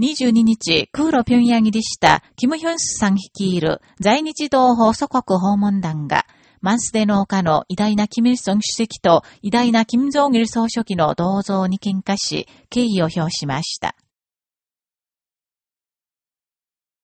22日、空路平壌入りした、キム・ヒョンスさん率いる在日同胞祖国訪問団が、マンスデの丘の偉大なキム・イルソン主席と偉大なキム・ジョン・イル総書記の銅像に喧嘩し、敬意を表しました。